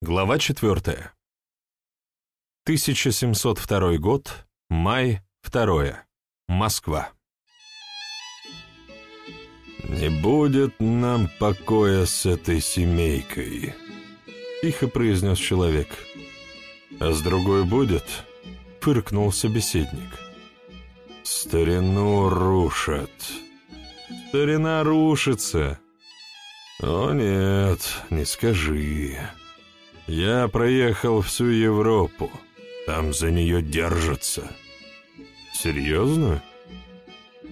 Глава 4. 1702 год, май 2. Москва. «Не будет нам покоя с этой семейкой», — тихо произнес человек. «А с другой будет?» — фыркнул собеседник. «Старину рушат». «Старина рушится». «О нет, не скажи». Я проехал всю Европу. Там за нее держатся. Серьезно?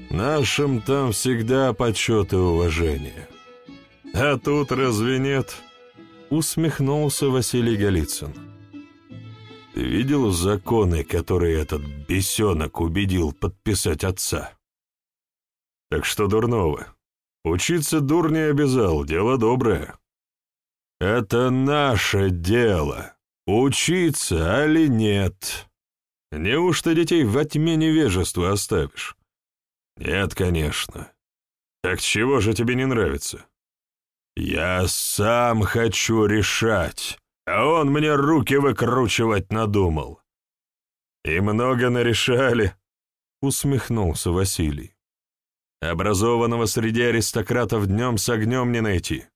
Нашим там всегда почет и уважение. А тут разве нет? Усмехнулся Василий Голицын. Ты видел законы, которые этот бесенок убедил подписать отца? Так что дурного? Учиться дур не обязал, дело доброе. Это наше дело, учиться али нет. Неужто детей во тьме невежества оставишь? Нет, конечно. Так чего же тебе не нравится? Я сам хочу решать, а он мне руки выкручивать надумал. И много нарешали, усмехнулся Василий. Образованного среди аристократов днем с огнем не найти.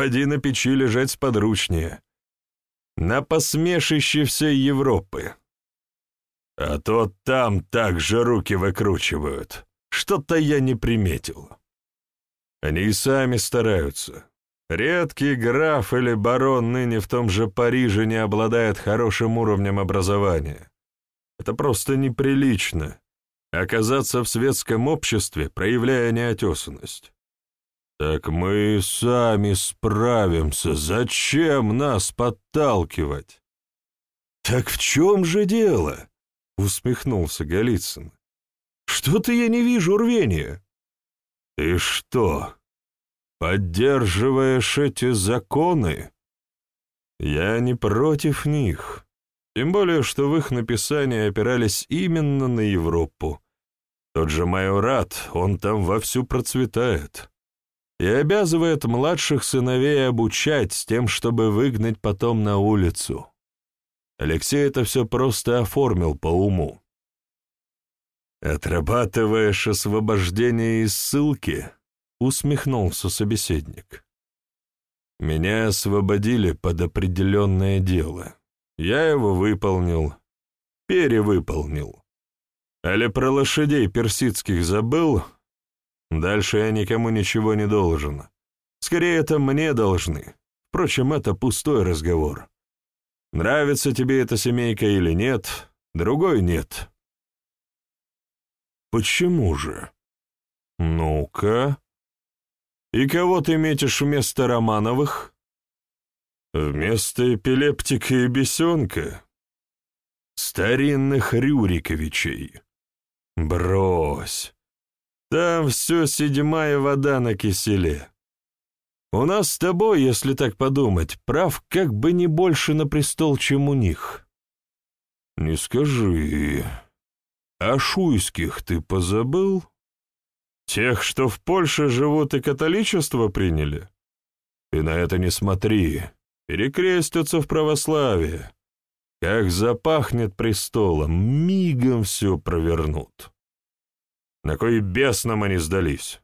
Поди на печи лежать сподручнее. На посмешище всей Европы. А то там так же руки выкручивают. Что-то я не приметил. Они и сами стараются. Редкий граф или барон ныне в том же Париже не обладает хорошим уровнем образования. Это просто неприлично — оказаться в светском обществе, проявляя неотесанность. «Так мы сами справимся. Зачем нас подталкивать?» «Так в чем же дело?» — усмехнулся Голицын. «Что-то я не вижу рвения». «Ты что, поддерживаешь эти законы?» «Я не против них, тем более, что в их написании опирались именно на Европу. Тот же майорат, он там вовсю процветает» и обязывает младших сыновей обучать с тем, чтобы выгнать потом на улицу. Алексей это все просто оформил по уму. «Отрабатываешь освобождение из ссылки?» — усмехнулся собеседник. «Меня освободили под определенное дело. Я его выполнил, перевыполнил. Али про лошадей персидских забыл?» Дальше я никому ничего не должен. Скорее, это мне должны. Впрочем, это пустой разговор. Нравится тебе эта семейка или нет, другой нет. Почему же? Ну-ка. И кого ты метишь вместо Романовых? Вместо эпилептика и бесенка? Старинных Рюриковичей. Брось. Там все седьмая вода на киселе. У нас с тобой, если так подумать, прав как бы не больше на престол, чем у них. Не скажи. А шуйских ты позабыл? Тех, что в Польше живут и католичество приняли? Ты на это не смотри. Перекрестятся в православие. Как запахнет престолом, мигом все провернут. На кой бес нам они сдались?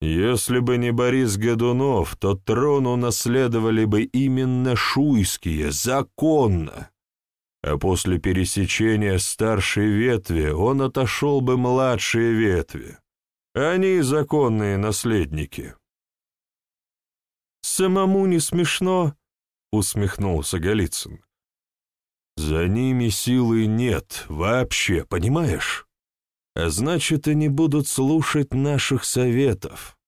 Если бы не Борис Годунов, то трон унаследовали бы именно шуйские, законно. А после пересечения старшей ветви он отошел бы младшие ветви. Они законные наследники. «Самому не смешно?» — усмехнулся Голицын. «За ними силы нет вообще, понимаешь?» А значит, и не будут слушать наших советов.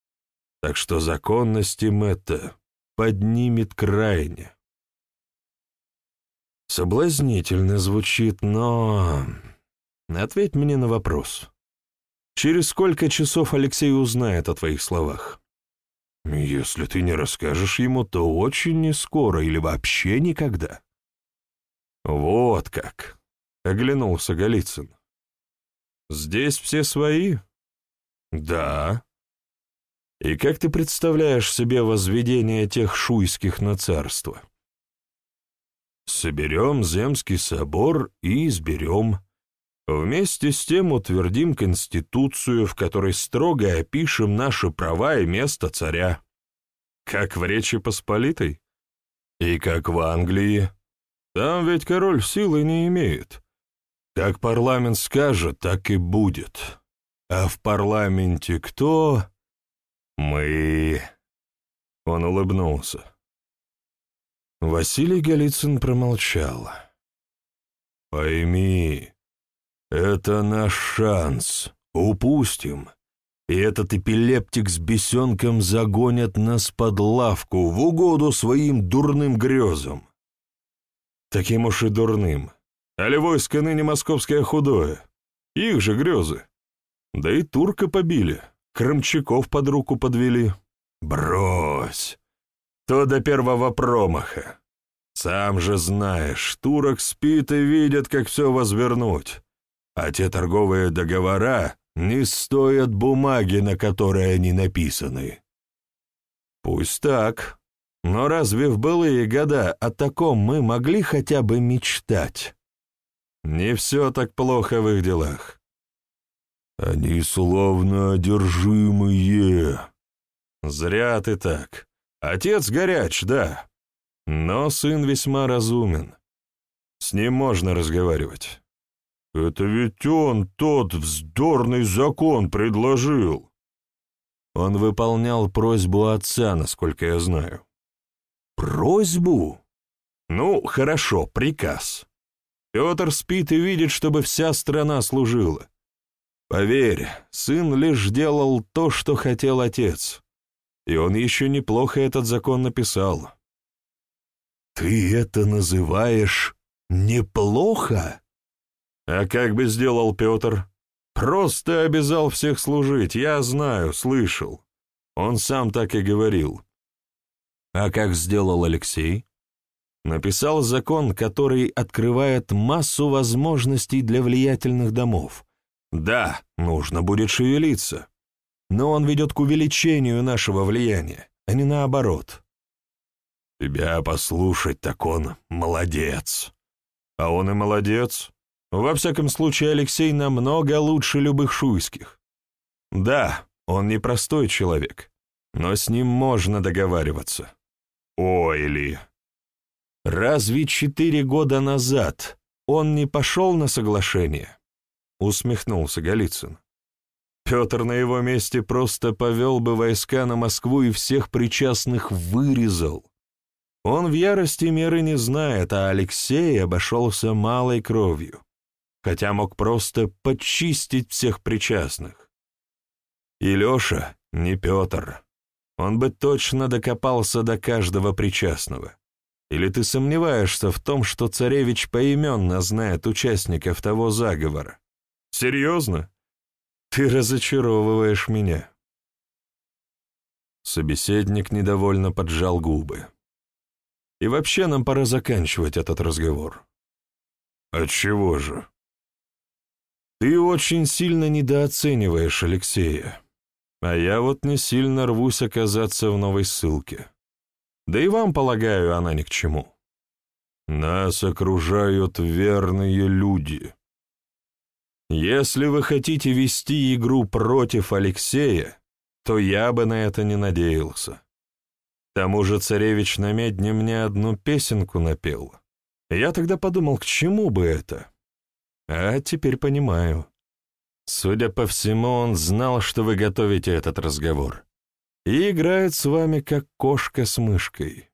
Так что законность им это поднимет крайне. Соблазнительно звучит, но... Ответь мне на вопрос. Через сколько часов Алексей узнает о твоих словах? Если ты не расскажешь ему, то очень не скоро или вообще никогда. Вот как, — оглянулся Голицын. Здесь все свои? Да. И как ты представляешь себе возведение тех шуйских на царство? соберем земский собор и изберем. Вместе с тем утвердим Конституцию, в которой строго опишем наши права и место царя. Как в Речи Посполитой? И как в Англии. Там ведь король силы не имеет. Как парламент скажет, так и будет. А в парламенте кто? Мы. Он улыбнулся. Василий Голицын промолчал. «Пойми, это наш шанс. Упустим, и этот эпилептик с бесенком загонят нас под лавку в угоду своим дурным грезам. Таким уж и дурным. Али войско ныне московское худое. Их же грезы. Да и турка побили, крымчаков под руку подвели. Брось. То до первого промаха. Сам же знаешь, турок спит и видит, как все возвернуть. А те торговые договора не стоят бумаги, на которой они написаны. Пусть так, но разве в былые года о таком мы могли хотя бы мечтать? Не все так плохо в их делах. Они словно одержимые. Зря ты так. Отец горяч, да, но сын весьма разумен. С ним можно разговаривать. Это ведь он тот вздорный закон предложил. Он выполнял просьбу отца, насколько я знаю. Просьбу? Ну, хорошо, приказ. Петр спит и видит, чтобы вся страна служила. Поверь, сын лишь делал то, что хотел отец. И он еще неплохо этот закон написал. «Ты это называешь неплохо?» А как бы сделал Петр? Просто обязал всех служить, я знаю, слышал. Он сам так и говорил. А как сделал Алексей? Написал закон, который открывает массу возможностей для влиятельных домов. Да, нужно будет шевелиться. Но он ведет к увеличению нашего влияния, а не наоборот. Тебя послушать, так он молодец. А он и молодец. Во всяком случае, Алексей намного лучше любых шуйских. Да, он непростой человек, но с ним можно договариваться. Ой ли. Разве четыре года назад он не пошел на соглашение? Усмехнулся Голицын. Петр на его месте просто повел бы войска на Москву и всех причастных вырезал. Он в ярости меры не знает, а Алексей обошелся малой кровью хотя мог просто почистить всех причастных. И Леша не Петр. Он бы точно докопался до каждого причастного. Или ты сомневаешься в том, что царевич поименно знает участников того заговора? Серьезно? Ты разочаровываешь меня. Собеседник недовольно поджал губы. И вообще нам пора заканчивать этот разговор. Отчего же? Ты очень сильно недооцениваешь Алексея, а я вот не сильно рвусь оказаться в новой ссылке. Да и вам, полагаю, она ни к чему. Нас окружают верные люди. Если вы хотите вести игру против Алексея, то я бы на это не надеялся. К тому же царевич на медне мне одну песенку напел. Я тогда подумал, к чему бы это? А теперь понимаю. Судя по всему, он знал, что вы готовите этот разговор. И играет с вами, как кошка с мышкой.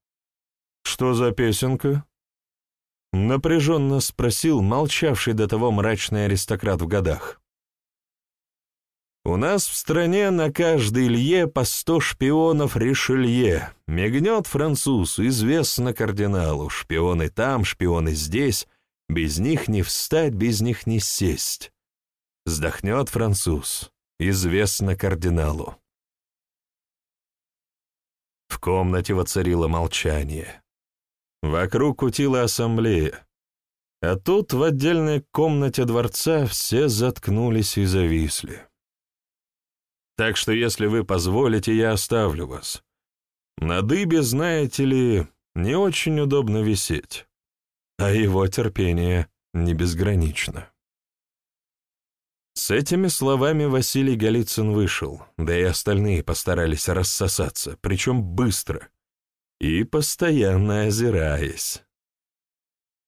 Что за песенка? Напряженно спросил молчавший до того мрачный аристократ в годах. У нас в стране на каждой лье по сто шпионов Ришелье. Мигнет француз, известно кардиналу. Шпионы там, шпионы здесь. Без них не встать, без них не сесть. Вздохнет француз, известно кардиналу. Комнате воцарило молчание. Вокруг кутила ассамблея. А тут в отдельной комнате дворца все заткнулись и зависли. Так что, если вы позволите, я оставлю вас. На дыбе, знаете ли, не очень удобно висеть. а его терпение не безгранично. С этими словами Василий Голицын вышел, да и остальные постарались рассосаться, причем быстро и постоянно озираясь.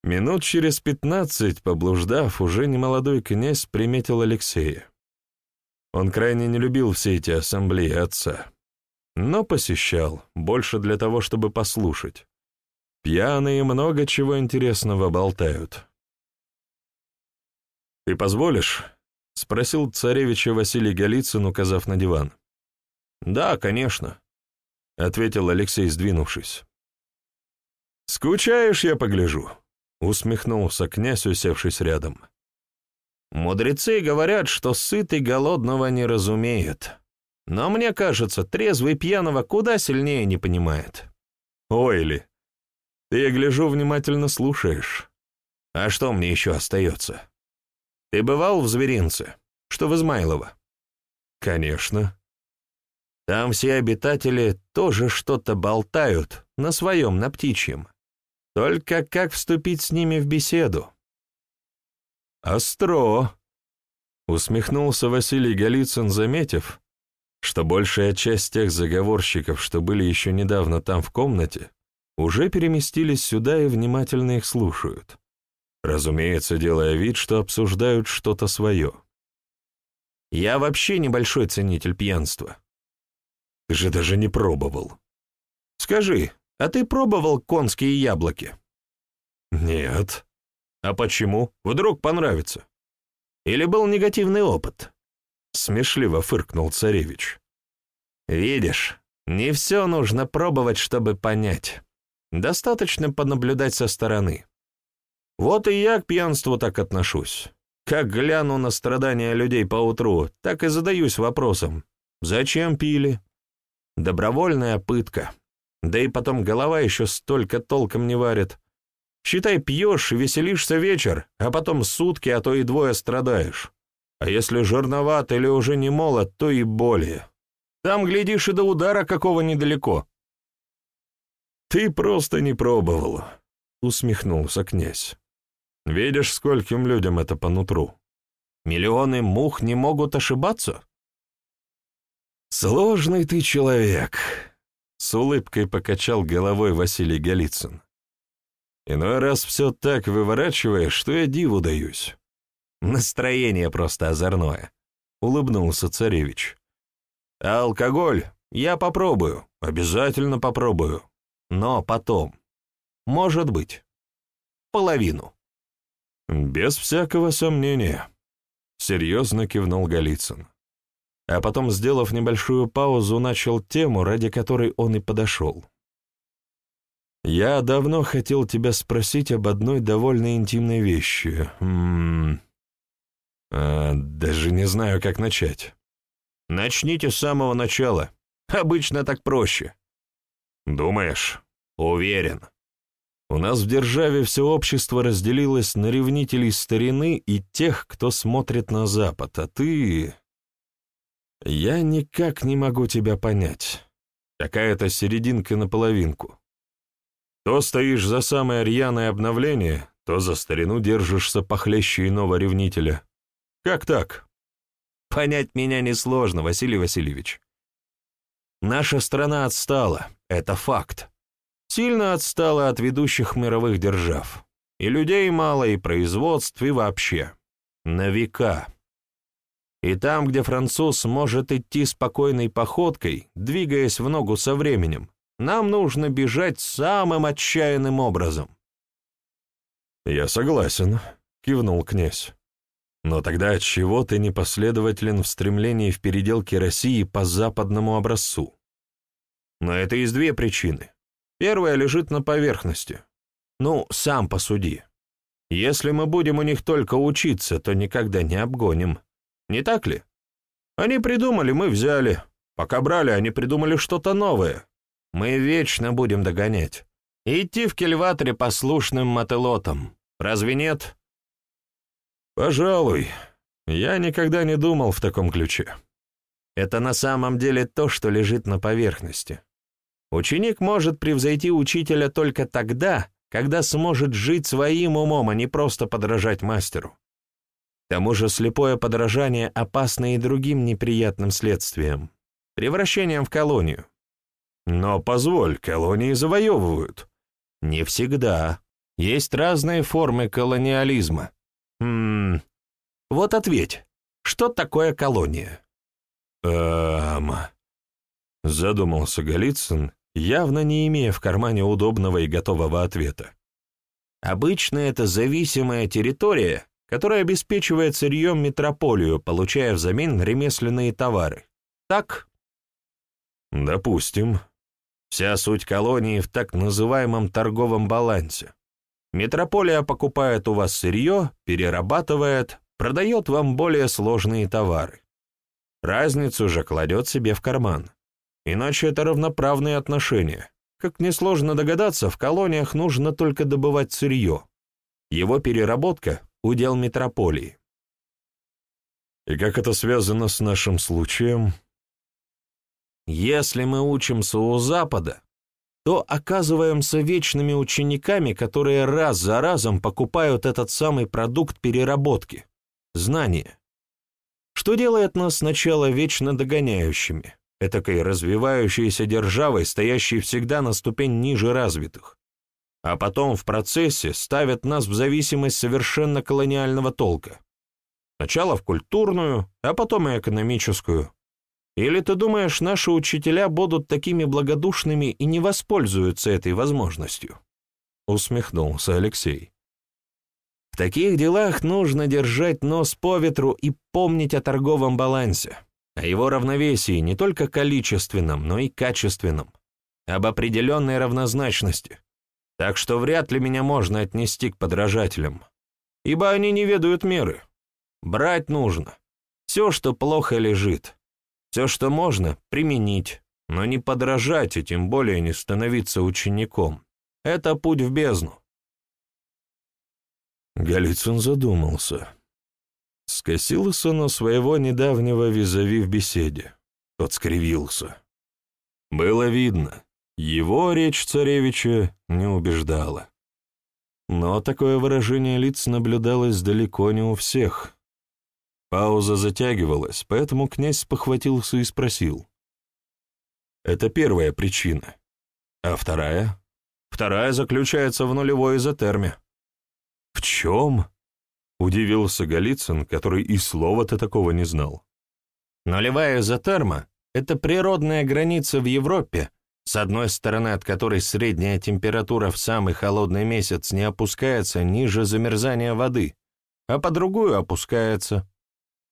Минут через пятнадцать, поблуждав, уже немолодой князь приметил Алексея. Он крайне не любил все эти ассамблеи отца, но посещал, больше для того, чтобы послушать. Пьяные много чего интересного болтают. «Ты позволишь?» — спросил царевича Василий Голицын, указав на диван. «Да, конечно», — ответил Алексей, сдвинувшись. «Скучаешь, я погляжу», — усмехнулся князь, усевшись рядом. Мудрецы говорят, что сытый голодного не разумеет. Но мне кажется, трезвый пьяного куда сильнее не понимает. Ой ли, ты, я гляжу, внимательно слушаешь. А что мне еще остается? Ты бывал в Зверинце, что в Измайлово? Конечно. Там все обитатели тоже что-то болтают, на своем, на птичьем. Только как вступить с ними в беседу? «Остро!» — усмехнулся Василий Голицын, заметив, что большая часть тех заговорщиков, что были еще недавно там в комнате, уже переместились сюда и внимательно их слушают, разумеется, делая вид, что обсуждают что-то свое. «Я вообще небольшой ценитель пьянства. Ты же даже не пробовал. Скажи, а ты пробовал конские яблоки?» «Нет», а почему? Вдруг понравится? Или был негативный опыт? Смешливо фыркнул царевич. Видишь, не все нужно пробовать, чтобы понять. Достаточно понаблюдать со стороны. Вот и я к пьянству так отношусь. Как гляну на страдания людей поутру, так и задаюсь вопросом, зачем пили? Добровольная пытка. Да и потом голова еще столько толком не варит. Считай, пьешь, веселишься вечер, а потом сутки, а то и двое страдаешь. А если жирноват или уже не молод, то и более. Там, глядишь, и до удара какого недалеко. «Ты просто не пробовал», — усмехнулся князь. «Видишь, скольким людям это по нутру. Миллионы мух не могут ошибаться?» «Сложный ты человек», — с улыбкой покачал головой Василий Голицын. Иной раз все так выворачиваешь, что я диву даюсь. Настроение просто озорное, — улыбнулся царевич. А алкоголь я попробую, обязательно попробую. Но потом. Может быть. Половину. Без всякого сомнения, — серьезно кивнул Голицын. А потом, сделав небольшую паузу, начал тему, ради которой он и подошел. «Я давно хотел тебя спросить об одной довольно интимной вещи. М -м а, даже не знаю, как начать». «Начните с самого начала. Обычно так проще». «Думаешь?» «Уверен». У нас в державе все общество разделилось на ревнителей старины и тех, кто смотрит на Запад, а ты... Я никак не могу тебя понять. Какая-то серединка на половинку. То стоишь за самое рьяное обновление, то за старину держишься похлеще иного ревнителя. Как так? Понять меня несложно, Василий Васильевич. Наша страна отстала, это факт. Сильно отстала от ведущих мировых держав. И людей мало, и производств, и вообще. На века. И там, где француз может идти спокойной походкой, двигаясь в ногу со временем, нам нужно бежать самым отчаянным образом. «Я согласен», — кивнул князь. «Но тогда отчего ты не последователен в стремлении в переделке России по западному образцу?» «Но это есть две причины. Первая лежит на поверхности. Ну, сам посуди. Если мы будем у них только учиться, то никогда не обгоним. Не так ли? Они придумали, мы взяли. Пока брали, они придумали что-то новое. Мы вечно будем догонять. Идти в кельваторе послушным мотылотом. Разве нет? Пожалуй. Я никогда не думал в таком ключе. Это на самом деле то, что лежит на поверхности. Ученик может превзойти учителя только тогда, когда сможет жить своим умом, а не просто подражать мастеру. К тому же слепое подражание опасно и другим неприятным следствием — превращением в колонию. Но позволь, колонии завоевывают. Не всегда. Есть разные формы колониализма. Хм, вот ответь, что такое колония? Эм... Задумался Голицын, явно не имея в кармане удобного и готового ответа. Обычно это зависимая территория, которая обеспечивает сырьем метрополию, получая взамен ремесленные товары. Так? Допустим. Вся суть колонии в так называемом торговом балансе. Метрополия покупает у вас сырье, перерабатывает, продает вам более сложные товары. Разницу же кладет себе в карман. Иначе это равноправные отношения. Как несложно догадаться, в колониях нужно только добывать сырье. Его переработка — удел метрополии. И как это связано с нашим случаем? Если мы учимся у Запада, то оказываемся вечными учениками, которые раз за разом покупают этот самый продукт переработки — знания. Что делает нас сначала вечно догоняющими, этакой развивающейся державой, стоящей всегда на ступень ниже развитых, а потом в процессе ставят нас в зависимость совершенно колониального толка. Сначала в культурную, а потом и экономическую. Или ты думаешь, наши учителя будут такими благодушными и не воспользуются этой возможностью?» Усмехнулся Алексей. «В таких делах нужно держать нос по ветру и помнить о торговом балансе, о его равновесии не только количественном, но и качественном, об определенной равнозначности. Так что вряд ли меня можно отнести к подражателям, ибо они не ведают меры. Брать нужно. Все, что плохо лежит, все, что можно, применить, но не подражать и тем более не становиться учеником. Это путь в бездну. Голицын задумался. Скосился на своего недавнего визави в беседе. Тот скривился. Было видно, его речь царевича не убеждала. Но такое выражение лиц наблюдалось далеко не у всех. Пауза затягивалась, поэтому князь похватился и спросил. «Это первая причина. А вторая?» «Вторая заключается в нулевой изотерме». «В чем?» — удивился Голицын, который и слова-то такого не знал. «Нулевая изотерма — это природная граница в Европе, с одной стороны от которой средняя температура в самый холодный месяц не опускается ниже замерзания воды, а по другую опускается.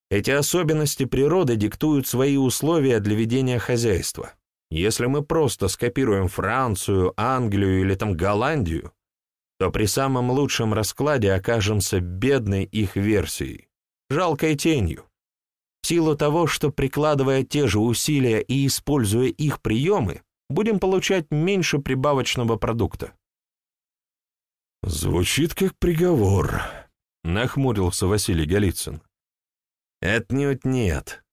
Эти особенности природы диктуют свои условия для ведения хозяйства. Если мы просто скопируем Францию, Англию или там Голландию, то при самом лучшем раскладе окажемся бедной их версией, жалкой тенью. В силу того, что прикладывая те же усилия и используя их приемы, будем получать меньше прибавочного продукта. «Звучит как приговор», — нахмурился Василий Голицын. Отнюдь нет.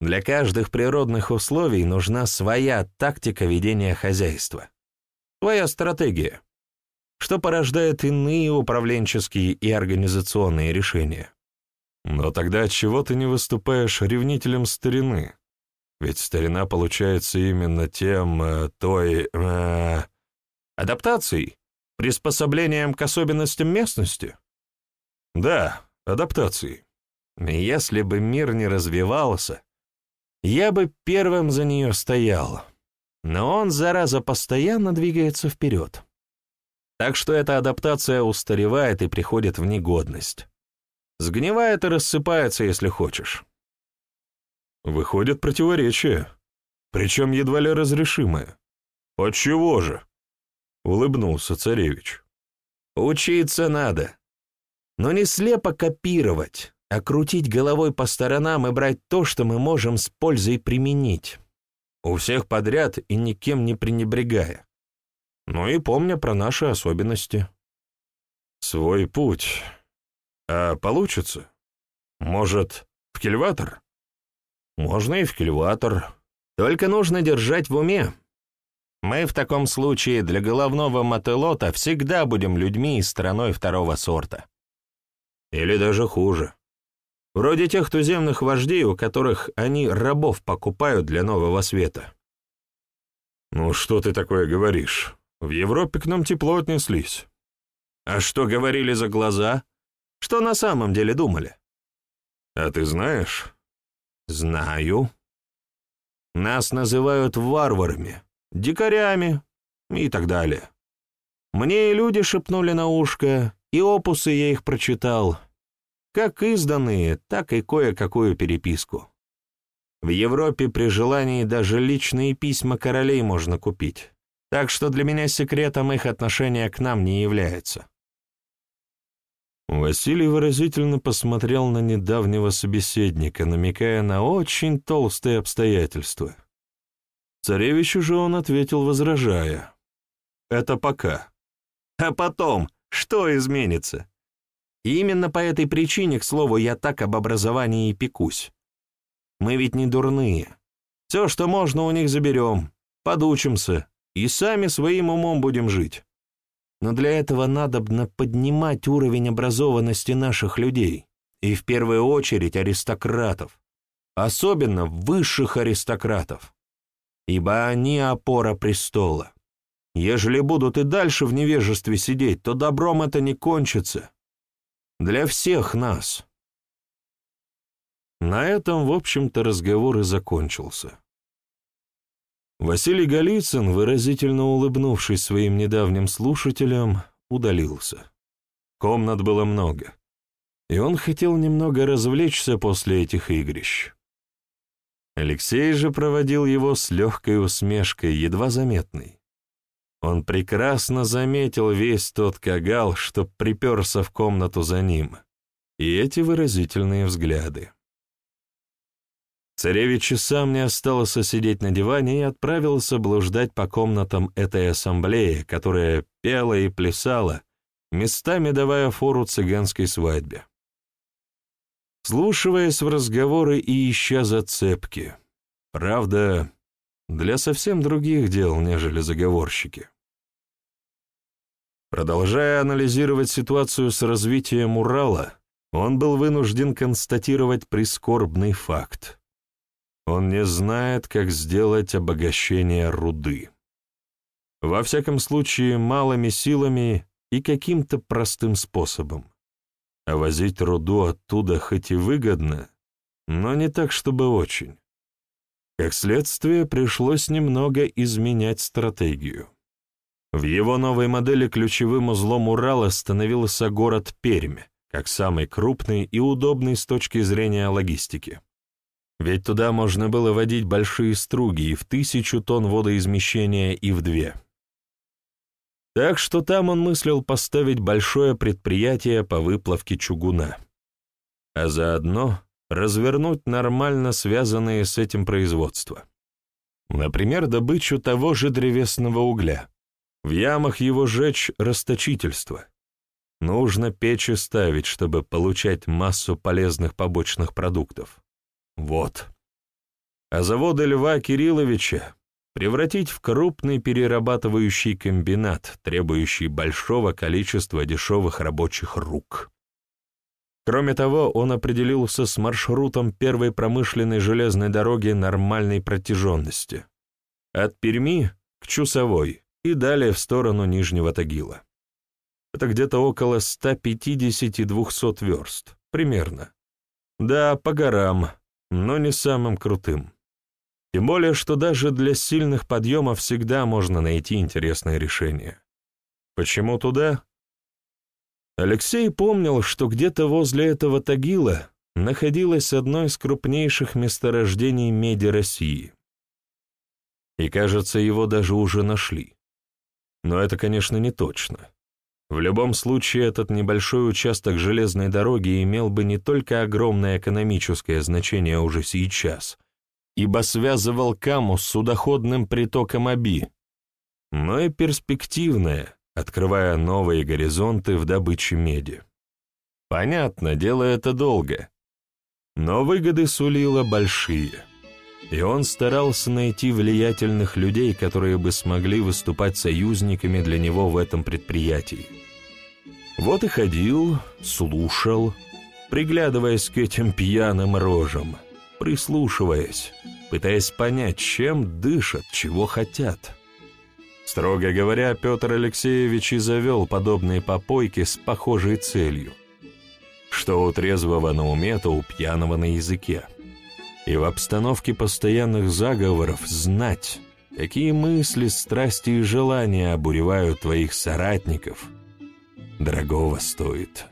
Для каждых природных условий нужна своя тактика ведения хозяйства, своя стратегия, что порождает иные управленческие и организационные решения. Но тогда отчего ты не выступаешь ревнителем старины? Ведь старина получается именно тем, э, той... Э, адаптацией, приспособлением к особенностям местности? Да, адаптацией. Если бы мир не развивался, я бы первым за нее стоял. Но он, зараза, постоянно двигается вперед. Так что эта адаптация устаревает и приходит в негодность. Сгнивает и рассыпается, если хочешь. Выходит противоречие, причем едва ли разрешимое. Отчего же? Улыбнулся царевич. Учиться надо, но не слепо копировать, а крутить головой по сторонам и брать то, что мы можем с пользой применить. У всех подряд и никем не пренебрегая. Ну и помня про наши особенности. Свой путь. А получится? Может, в кильватор? Можно и в кильватор. Только нужно держать в уме. Мы в таком случае для головного мотылота всегда будем людьми из страной второго сорта. Или даже хуже. Вроде тех туземных вождей, у которых они рабов покупают для нового света. «Ну что ты такое говоришь? В Европе к нам тепло отнеслись». «А что говорили за глаза? Что на самом деле думали?» «А ты знаешь?» «Знаю. Нас называют варварами, дикарями и так далее. Мне и люди шепнули на ушко, и опусы я их прочитал, как изданные, так и кое-какую переписку. В Европе при желании даже личные письма королей можно купить, так что для меня секретом их отношения к нам не является. Василий выразительно посмотрел на недавнего собеседника, намекая на очень толстые обстоятельства. Царевичу же он ответил, возражая. «Это пока. А потом, что изменится? И именно по этой причине, к слову, я так об образовании и пекусь. Мы ведь не дурные. Все, что можно, у них заберем, подучимся и сами своим умом будем жить. Но для этого надобно поднимать уровень образованности наших людей, и в первую очередь аристократов, особенно высших аристократов, ибо они опора престола. Ежели будут и дальше в невежестве сидеть, то добром это не кончится. Для всех нас. На этом, в общем-то, разговор и закончился. Василий Голицын, выразительно улыбнувшись своим недавним слушателям, удалился. Комнат было много, и он хотел немного развлечься после этих игрищ. Алексей же проводил его с легкой усмешкой, едва заметной. Он прекрасно заметил весь тот кагал, что приперся в комнату за ним, и эти выразительные взгляды. Царевич и сам не остался сидеть на диване и отправился блуждать по комнатам этой ассамблеи, которая пела и плясала, местами давая фору цыганской свадьбе. Слушиваясь в разговоры и ища зацепки. Правда, для совсем других дел, нежели заговорщики. Продолжая анализировать ситуацию с развитием Урала, он был вынужден констатировать прискорбный факт. Он не знает, как сделать обогащение руды. Во всяком случае, малыми силами и каким-то простым способом. А возить руду оттуда хоть и выгодно, но не так, чтобы очень. Как следствие, пришлось немного изменять стратегию. В его новой модели ключевым узлом Урала становился город Пермь, как самый крупный и удобный с точки зрения логистики. Ведь туда можно было водить большие струги и в тысячу тонн водоизмещения, и в две. Так что там он мыслил поставить большое предприятие по выплавке чугуна. А заодно развернуть нормально связанные с этим производства. Например, добычу того же древесного угля. В ямах его жечь расточительство. Нужно печи ставить, чтобы получать массу полезных побочных продуктов. Вот. А заводы Льва Кирилловича превратить в крупный перерабатывающий комбинат, требующий большого количества дешевых рабочих рук. Кроме того, он определился с маршрутом первой промышленной железной дороги нормальной протяженности. От Перми к Чусовой и далее в сторону Нижнего Тагила. Это где-то около 150-200 верст, примерно. Да, по горам, но не самым крутым. Тем более, что даже для сильных подъемов всегда можно найти интересное решение. Почему туда? Алексей помнил, что где-то возле этого Тагила находилось одно из крупнейших месторождений меди России. И, кажется, его даже уже нашли. Но это, конечно, не точно. В любом случае, этот небольшой участок железной дороги имел бы не только огромное экономическое значение уже сейчас, ибо связывал Каму с судоходным притоком Аби, но и перспективное, открывая новые горизонты в добыче меди. Понятно, дело это долго, но выгоды сулило большие. И он старался найти влиятельных людей, которые бы смогли выступать союзниками для него в этом предприятии. Вот и ходил, слушал, приглядываясь к этим пьяным рожам, прислушиваясь, пытаясь понять, чем дышат, чего хотят. Строго говоря, Петр Алексеевич и завел подобные попойки с похожей целью. Что у трезвого на уме, то у пьяного на языке и в обстановке постоянных заговоров знать, какие мысли, страсти и желания обуревают твоих соратников, дорогого стоит.